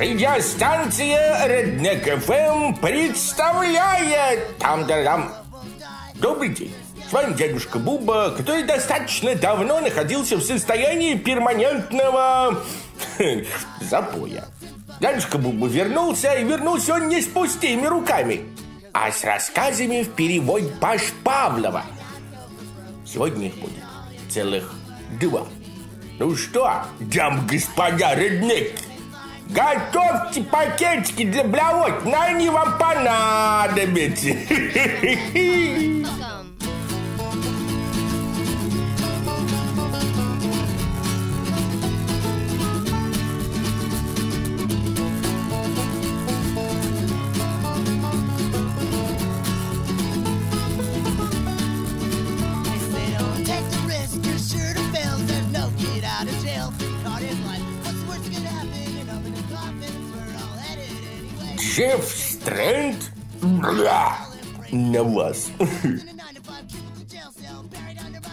Радиостанция Реднек ФМ представляет там да там. Добрый день. С вами дядюшка Буба, который достаточно давно находился в состоянии перманентного запоя. Дядюшка Буба вернулся, и вернулся он не с пустыми руками, а с рассказами в переводе Паш Павлова. Сегодня их будет целых два. Ну что, дам господа реднеки, готовьте пакетики для блявот, на они вам понадобятся. Шеф Стрэнд? Бля, на вас.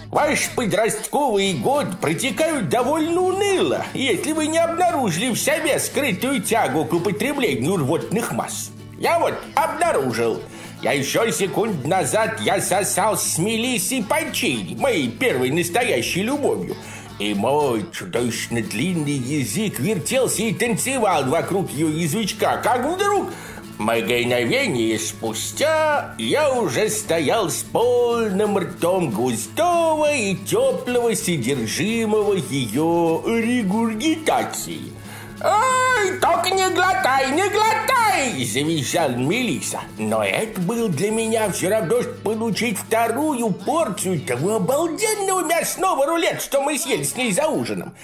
Ваш подростковый год протекают довольно уныло, если вы не обнаружили в себе скрытую тягу к употреблению рвотных масс. Я вот обнаружил. Я еще секунд назад я сосал с Мелиссой Панчини, моей первой настоящей любовью. И мой чудовищно длинный язык вертелся и танцевал вокруг ее язычка, как вдруг Мгновение спустя я уже стоял с полным ртом густого и теплого содержимого ее регургитации. «Ай, только не глотай, не глотай!» – завизжал Мелиса. Но это был для меня все равно, что получить вторую порцию того обалденного мясного рулета, что мы съели с ней за ужином.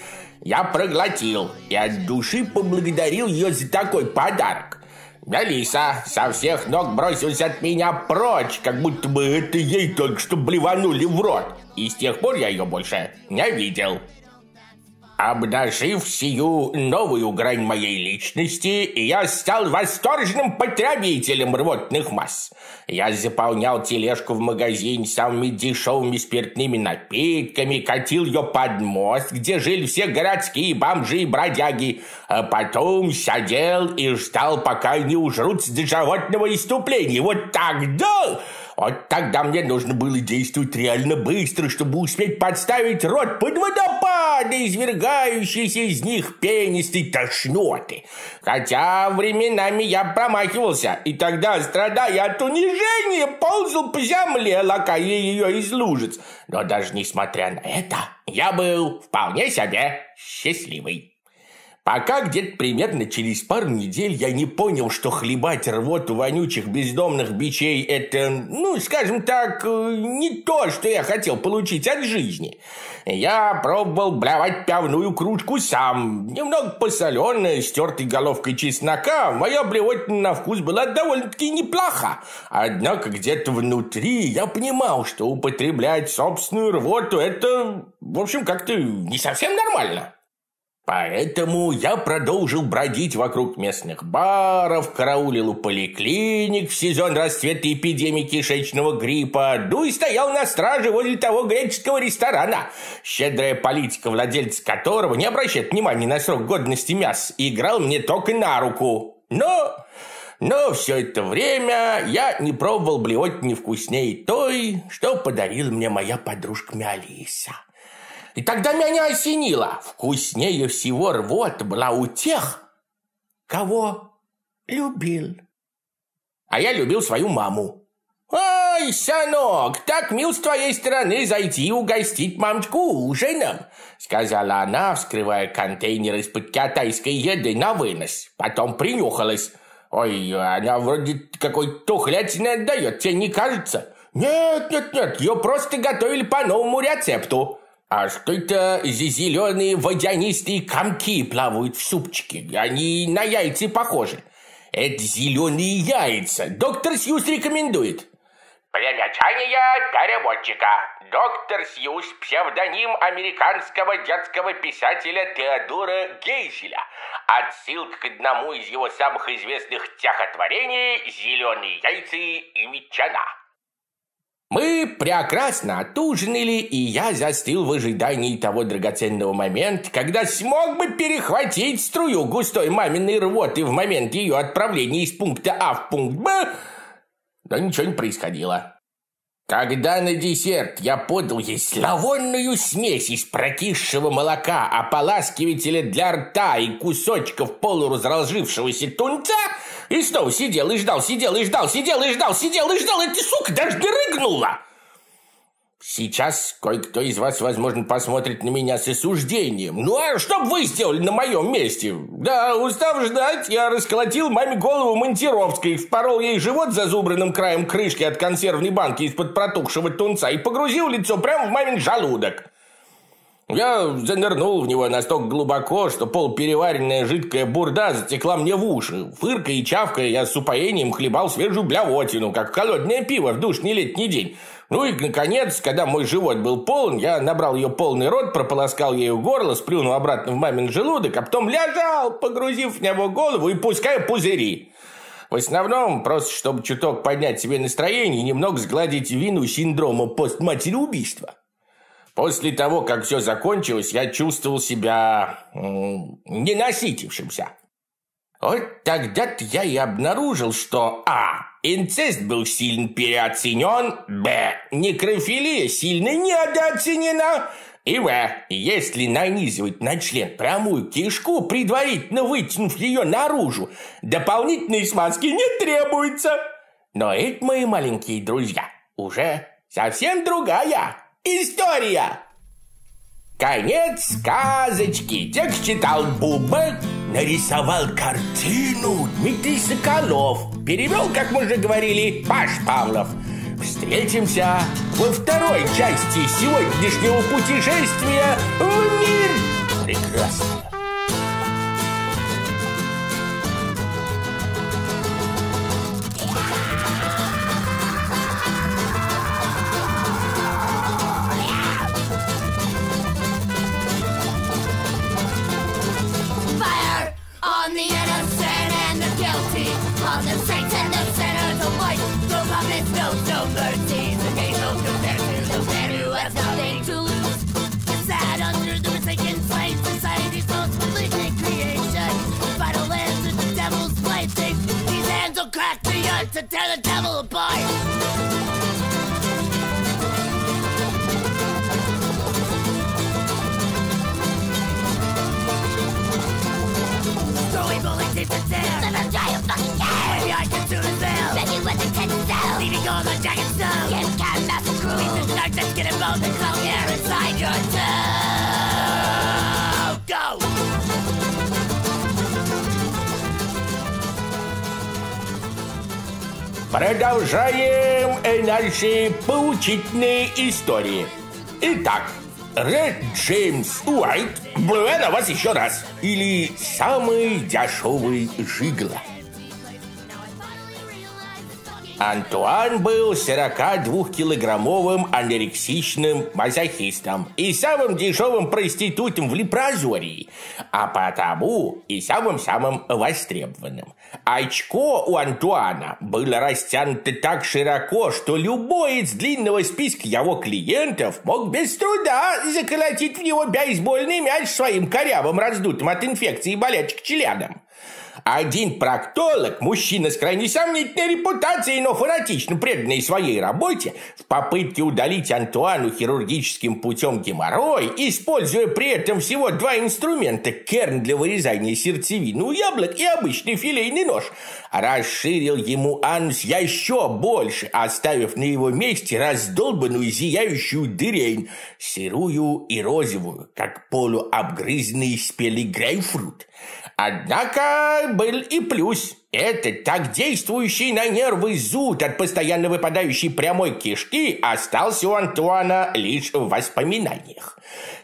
Я проглотил и от души поблагодарил ее за такой подарок. Мелиса со всех ног бросилась от меня прочь, как будто бы это ей только что блеванули в рот. И с тех пор я ее больше не видел. Обнажив сию новую грань моей личности, я стал восторженным потребителем рвотных масс. Я заполнял тележку в магазине самыми дешевыми спиртными напитками, катил ее под мост, где жили все городские бомжи и бродяги, а потом сидел и ждал, пока не ужрутся до животного иступления. Вот тогда... Вот тогда мне нужно было действовать реально быстро, чтобы успеть подставить рот под водопады, извергающиеся из них пенистой тошноты. Хотя временами я промахивался, и тогда, страдая от унижения, ползал по земле, лакая ее из лужиц. Но даже несмотря на это, я был вполне себе счастливый. Пока где-то примерно через пару недель я не понял, что хлебать рвоту вонючих бездомных бичей – это, ну, скажем так, э, не то, что я хотел получить от жизни. Я пробовал блявать пивную кружку сам, немного посоленная, с тертой головкой чеснока. Моя блевотина на вкус была довольно-таки неплоха. Однако где-то внутри я понимал, что употреблять собственную рвоту – это, в общем, как-то не совсем нормально. Поэтому я продолжил бродить вокруг местных баров, караулил у поликлиник в сезон расцвета эпидемии кишечного гриппа, ну и стоял на страже возле того греческого ресторана, щедрая политика, владельца которого не обращает внимания на срок годности мяса, играл мне только на руку. Но... Но все это время я не пробовал блевать не вкуснее той, что подарила мне моя подружка Мялиса. И тогда меня осенило. Вкуснее всего рвота была у тех, кого любил. А я любил свою маму. «Ой, сынок, так мил с твоей стороны зайти угостить мамочку ужином», сказала она, вскрывая контейнер из-под китайской еды на вынос. Потом принюхалась. «Ой, она вроде какой-то тухлятины отдает, тебе не кажется?» «Нет, нет, нет, ее просто готовили по новому рецепту». А что это зеленые водянистые комки плавают в супчике? Они на яйца похожи. Это зеленые яйца. Доктор Сьюз рекомендует. Примечание переводчика. Доктор Сьюз – псевдоним американского детского писателя Теодора Гейзеля. Отсылка к одному из его самых известных стихотворений «Зеленые яйца и ветчина». Мы прекрасно отужинали, и я застыл в ожидании того драгоценного момента, когда смог бы перехватить струю густой маминой рвоты в момент ее отправления из пункта А в пункт Б, но ничего не происходило. Когда на десерт я подал ей славонную смесь из прокисшего молока, ополаскивателя для рта и кусочков полуразложившегося тунца – и снова сидел и ждал, сидел и ждал, сидел и ждал, сидел и ждал. Эта сука даже не рыгнула. Сейчас кое-кто из вас, возможно, посмотрит на меня с осуждением. Ну, а что бы вы сделали на моем месте? Да, устав ждать, я расколотил маме голову монтировской, впорол ей живот зазубренным краем крышки от консервной банки из-под протухшего тунца и погрузил лицо прямо в мамин желудок. Я занырнул в него настолько глубоко, что полупереваренная жидкая бурда затекла мне в уши. Фыркая и чавкая, я с упоением хлебал свежую блявотину, как холодное пиво в душный летний день. Ну и, наконец, когда мой живот был полон, я набрал ее полный рот, прополоскал ею горло, сплюнул обратно в мамин желудок, а потом лежал, погрузив в него голову и пуская пузыри. В основном, просто чтобы чуток поднять себе настроение и немного сгладить вину синдрома постматереубийства. После того, как все закончилось, я чувствовал себя ненасытившимся. Вот тогда-то я и обнаружил, что А. Инцест был сильно переоценен, Б. Некрофилия сильно недооценена, и В. Если нанизывать на член прямую кишку, предварительно вытянув ее наружу, дополнительной смазки не требуется. Но это, мои маленькие друзья, уже совсем другая История! Конец сказочки. Текст читал Буба, нарисовал картину Дмитрий Соколов. Перевел, как мы уже говорили, Паш Павлов. Встретимся во второй части сегодняшнего путешествия в мир прекрасного. Leaving all the jagged stone. Get cat massive crew. Beat the dark that's getting both and clown air inside your toe. Go! Продолжаем наши поучительные истории. Итак, Ред Джеймс Уайт, на вас еще раз. Или самый дешевый жигло. Антуан был 42-килограммовым анорексичным мазохистом и самым дешевым проститутом в Лепрозории, а потому и самым-самым востребованным. Очко у Антуана было растянуто так широко, что любой из длинного списка его клиентов мог без труда заколотить в него бейсбольный мяч своим корявым раздутым от инфекции болячек членом. Один проктолог, мужчина с крайне сомнительной репутацией, но фанатично преданный своей работе, в попытке удалить Антуану хирургическим путем геморрой, используя при этом всего два инструмента – керн для вырезания сердцевины у яблок и обычный филейный нож, расширил ему анус еще больше, оставив на его месте раздолбанную зияющую дырень, серую и розовую, как полуобгрызенный спелый грейпфрут. Однако был и плюс. Этот так действующий на нервы зуд от постоянно выпадающей прямой кишки остался у Антуана лишь в воспоминаниях.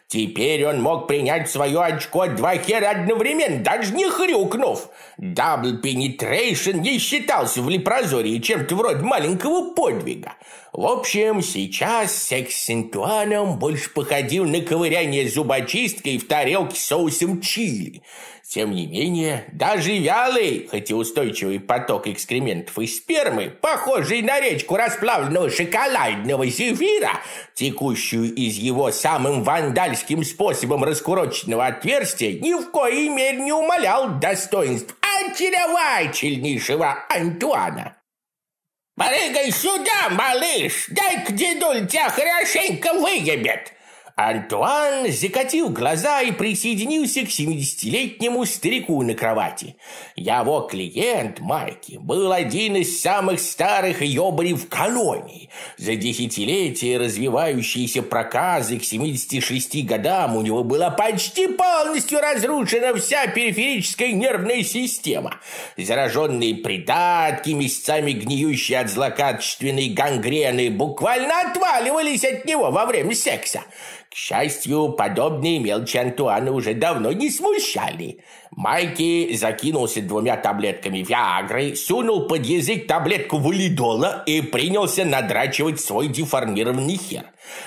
Теперь он мог принять свое очко два хера одновременно, даже не хрюкнув. Дабл Penetration не считался в Лепрозории чем-то вроде маленького подвига. В общем, сейчас секс с Антуаном больше походил на ковыряние зубочисткой в тарелке с соусом чили. Тем не менее, даже вялый, хоть и устойчивый поток экскрементов и спермы, похожий на речку расплавленного шоколадного зефира, текущую из его самым вандальским способом раскуроченного отверстия, ни в коей мере не умалял достоинств очаровательнейшего Антуана. «Прыгай сюда, малыш! Дай-ка дедуль тебя хорошенько выебет!» Антуан закатил глаза и присоединился к 70-летнему старику на кровати. Его клиент Майки был один из самых старых ёбарей в колонии. За десятилетия развивающиеся проказы к 76 годам у него была почти полностью разрушена вся периферическая нервная система. Зараженные придатки, месяцами гниющие от злокачественной гангрены, буквально отваливались от него во время секса. К счастью, подобные мелочи Антуана уже давно не смущали. Майки закинулся двумя таблетками Виагры, сунул под язык таблетку валидола и принялся надрачивать свой деформированный хер.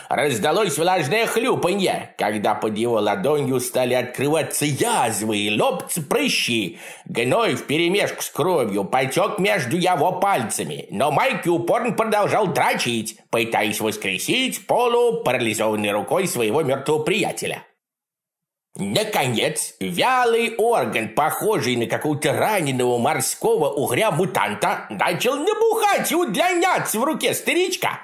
Раздалось влажное хлюпанье, когда под его ладонью стали открываться язвы и лопаться прыщи. Гной вперемешку с кровью потек между его пальцами, но Майки упорно продолжал дрочить, пытаясь воскресить полу парализованной рукой своего мертвого приятеля. Наконец, вялый орган, похожий на какого-то раненого морского угря-мутанта, начал набухать и удлиняться в руке старичка.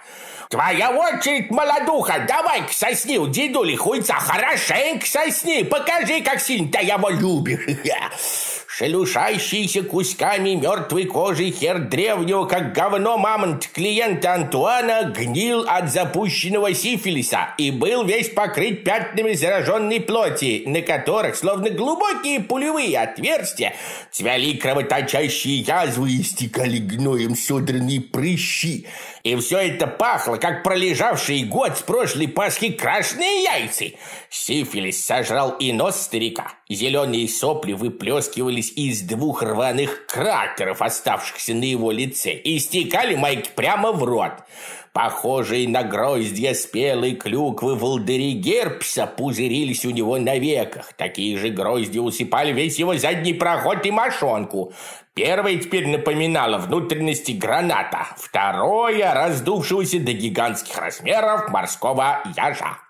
«Твоя очередь, молодуха! Давай-ка сосни у дедули хуйца, хорошенько сосни! Покажи, как сильно ты его любишь!» Шелушащийся кусками мертвой кожи хер древнего, как говно мамонт клиента Антуана, гнил от запущенного сифилиса и был весь покрыт пятнами зараженной плоти, на которых, словно глубокие пулевые отверстия, цвяли кровоточащие язвы и стекали гноем содранные прыщи. И все это пахло, как пролежавший год с прошлой Пасхи крашеные яйца. Сифилис сожрал и нос старика. Зеленые сопли выплескивались из двух рваных кратеров, оставшихся на его лице, и стекали Майк прямо в рот. Похожие на гроздья спелой клюквы волдыри герпса пузырились у него на веках. Такие же грозди усыпали весь его задний проход и мошонку. Первое теперь напоминало внутренности граната, второе – раздувшегося до гигантских размеров морского яжа.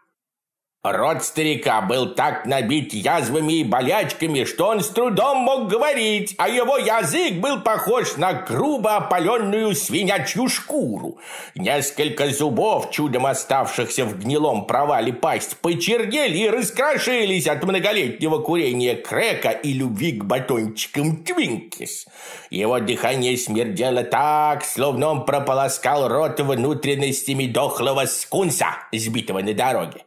Рот старика был так набит язвами и болячками, что он с трудом мог говорить, а его язык был похож на грубо опаленную свинячью шкуру. Несколько зубов, чудом оставшихся в гнилом провале пасть, почернели и раскрошились от многолетнего курения крека и любви к батончикам Твинкис. Его дыхание смердело так, словно он прополоскал рот внутренностями дохлого скунса, сбитого на дороге.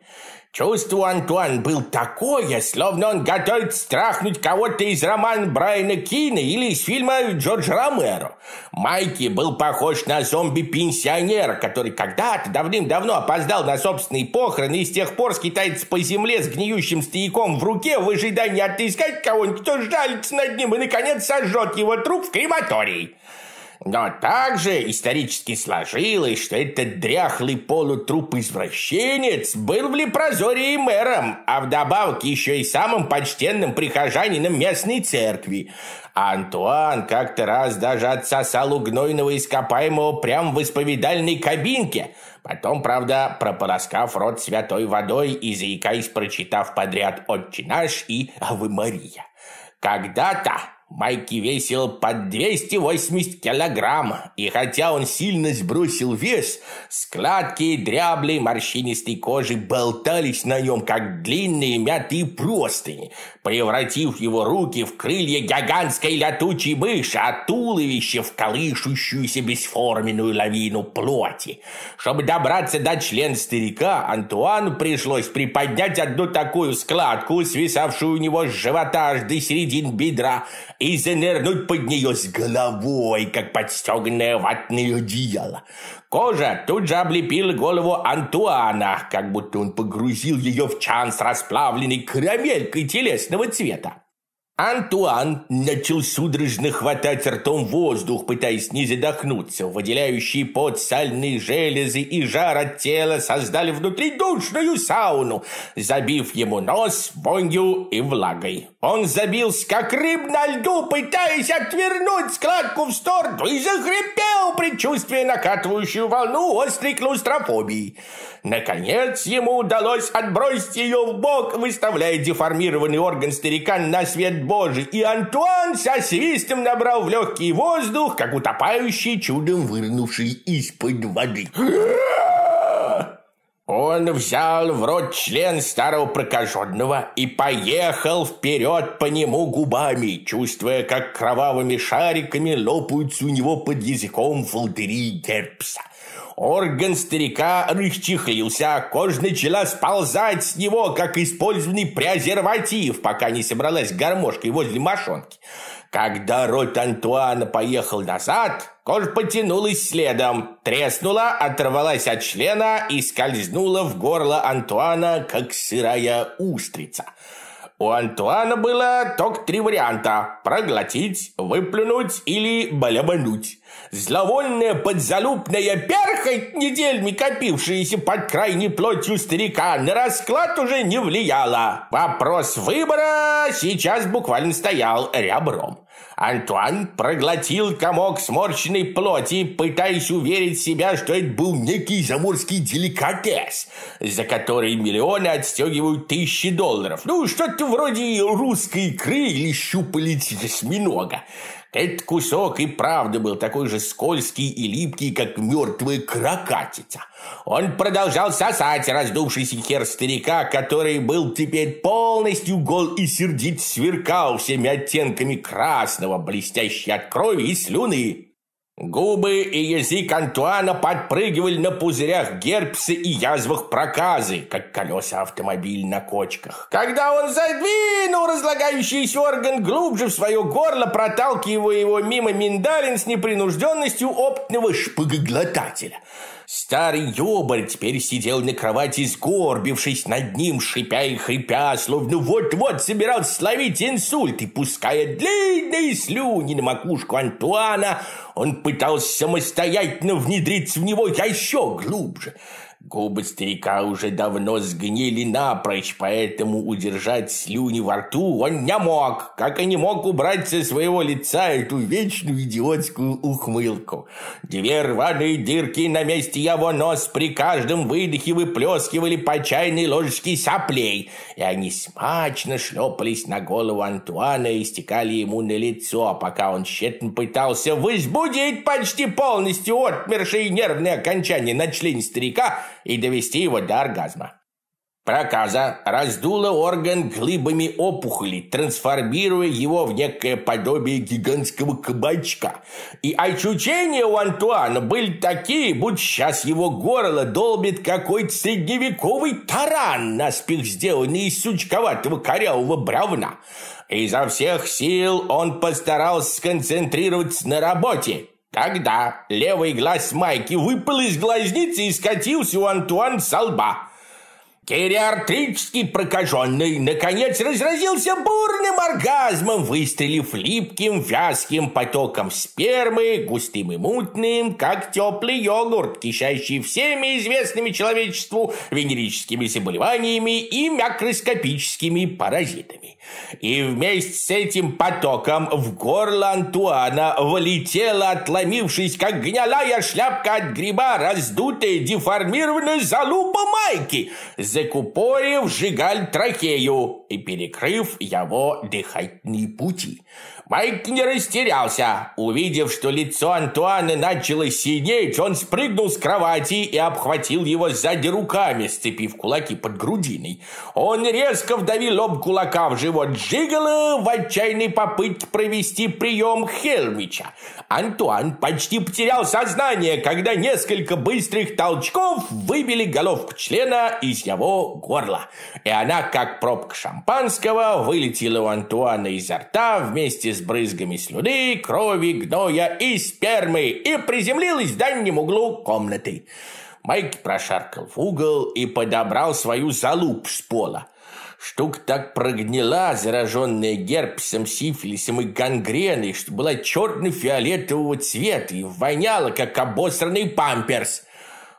Чувство Антуан был такое, словно он готовит страхнуть кого-то из романа Брайана Кина или из фильма Джорджа Ромеро. Майки был похож на зомби-пенсионера, который когда-то давным-давно опоздал на собственные похороны и с тех пор скитается по земле с гниющим стояком в руке в ожидании отыскать кого-нибудь, кто жалится над ним и, наконец, сожжет его труп в крематории. Но также исторически сложилось, что этот дряхлый полутруп-извращенец был в Лепрозории мэром, а вдобавок еще и самым почтенным прихожанином местной церкви. А Антуан как-то раз даже отсосал у гнойного ископаемого прямо в исповедальной кабинке. Потом, правда, прополоскав рот святой водой и заикаясь, прочитав подряд «Отче наш» и «Авы Мария». Когда-то Майки весил под 280 килограмм, и хотя он сильно сбросил вес, складки дряблой морщинистой кожи болтались на нем, как длинные мятые простыни, превратив его руки в крылья гигантской летучей мыши, а туловище в колышущуюся бесформенную лавину плоти. Чтобы добраться до член старика, Антуану пришлось приподнять одну такую складку, свисавшую у него с живота аж до середин бедра, и занырнуть под нее с головой, как подстеганное ватное одеяло. Кожа тут же облепила голову Антуана, как будто он погрузил ее в чан с расплавленной карамелькой телесного цвета. Антуан начал судорожно хватать ртом воздух, пытаясь не задохнуться. Выделяющие пот сальные железы и жар от тела создали внутри душную сауну, забив ему нос вонью и влагой. Он забился, как рыб на льду, пытаясь отвернуть складку в сторону и захрипел, предчувствуя накатывающую волну острой клаустрофобии. Наконец ему удалось отбросить ее в бок, выставляя деформированный орган старика на свет Божий, и Антуан со свистом набрал в легкий воздух, как утопающий чудом вырнувший из-под воды. Он взял в рот член старого прокаженного и поехал вперед по нему губами, чувствуя, как кровавыми шариками лопаются у него под языком волдыри герпса. Орган старика расчехлился, кожа начала сползать с него, как использованный презерватив, пока не собралась гармошкой возле мошонки. Когда рот Антуана поехал назад, кожа потянулась следом, треснула, оторвалась от члена и скользнула в горло Антуана, как сырая устрица. У Антуана было только три варианта – проглотить, выплюнуть или балябануть. Зловольная подзалупная перхоть, неделями копившаяся под крайней плотью старика, на расклад уже не влияла. Вопрос выбора сейчас буквально стоял ребром. Антуан проглотил комок сморщенной плоти, пытаясь уверить себя, что это был некий заморский деликатес, за который миллионы отстегивают тысячи долларов. Ну, что-то вроде русской икры или щупалец осьминога. Этот кусок и правда был такой же скользкий и липкий, как мертвая крокатица. Он продолжал сосать раздувшийся хер старика, который был теперь полностью гол и сердит сверкал всеми оттенками красного, блестящей от крови и слюны. Губы и язык Антуана подпрыгивали на пузырях герпса и язвах проказы, как колеса автомобиля на кочках. Когда он задвинул разлагающийся орган глубже в свое горло, проталкивая его мимо миндалин с непринужденностью опытного шпагоглотателя – Старый ёбарь теперь сидел на кровати, сгорбившись над ним, шипя и хрипя, словно вот-вот собирался словить инсульт, и пуская длинные слюни на макушку Антуана, он пытался самостоятельно внедриться в него еще глубже. Губы старика уже давно сгнили напрочь, поэтому удержать слюни во рту он не мог, как и не мог убрать со своего лица эту вечную идиотскую ухмылку. Две рваные дырки на месте его нос при каждом выдохе выплескивали по чайной ложечке соплей, и они смачно шлепались на голову Антуана и стекали ему на лицо, пока он тщетно пытался возбудить почти полностью отмершие нервные окончания на члене старика, и довести его до оргазма. Проказа раздула орган глыбами опухоли, трансформируя его в некое подобие гигантского кабачка. И ощущения у Антуана были такие, будто сейчас его горло долбит какой-то средневековый таран, наспех сделанный из сучковатого корявого бревна. Изо всех сил он постарался сконцентрироваться на работе, Тогда левый глаз Майки выпал из глазницы и скатился у Антуан со лба. Кериартрический прокаженный, наконец, разразился бурным оргазмом, выстрелив липким, вязким потоком спермы, густым и мутным, как теплый йогурт, кишащий всеми известными человечеству венерическими заболеваниями и микроскопическими паразитами. И вместе с этим потоком в горло Антуана влетела, отломившись, как гнилая шляпка от гриба, раздутая, деформированная залупа майки, закупорив жигаль трахею и перекрыв его дыхательные пути. Майк не растерялся. Увидев, что лицо Антуана начало синеть, он спрыгнул с кровати и обхватил его сзади руками, сцепив кулаки под грудиной. Он резко вдавил об кулака в живот Джигала в отчаянной попытке провести прием Хелмича. Антуан почти потерял сознание, когда несколько быстрых толчков выбили головку члена из его горла. И она, как пробка шампанского, вылетела у Антуана изо рта вместе с брызгами слюны, крови, гноя и спермы и приземлилась в дальнем углу комнаты. Майк прошаркал в угол и подобрал свою залуп с пола. Штука так прогнила, зараженная герпесом, сифилисом и гангреной, что была черно-фиолетового цвета и воняла, как обосранный памперс.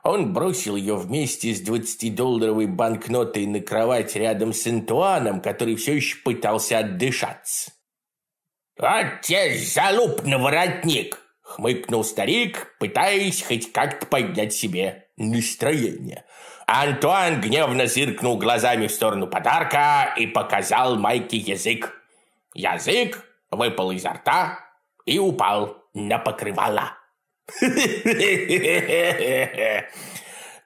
Он бросил ее вместе с 20-долларовой банкнотой на кровать рядом с Антуаном, который все еще пытался отдышаться. «Вот тебе залуп на воротник!» — хмыкнул старик, пытаясь хоть как-то поднять себе настроение. Антуан гневно зыркнул глазами в сторону подарка и показал Майке язык. Язык выпал изо рта и упал на покрывало.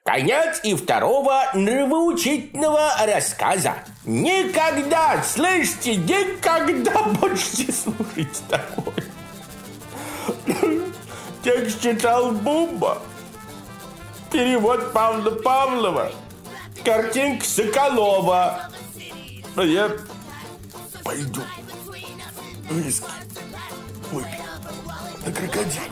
Конец и второго нравоучительного рассказа. Никогда, слышите, никогда больше не слушайте такое. Текст читал Бумба. Перевод Павла Павлова. Картинка Соколова. А я пойду виски выпью на крокодиле.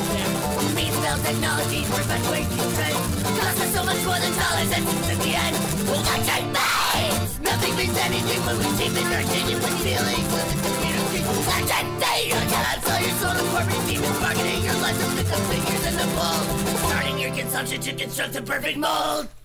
there. Mean spell technologies perpetuate these trends. Cost us so much more than dollars and at the end. Well, that's our minds. Nothing means anything when we cheap and our feelings. With the that's our thing. You cannot sell your soul to corporate demons marketing your life to become figures in the mold. Starting your consumption to construct a perfect mold.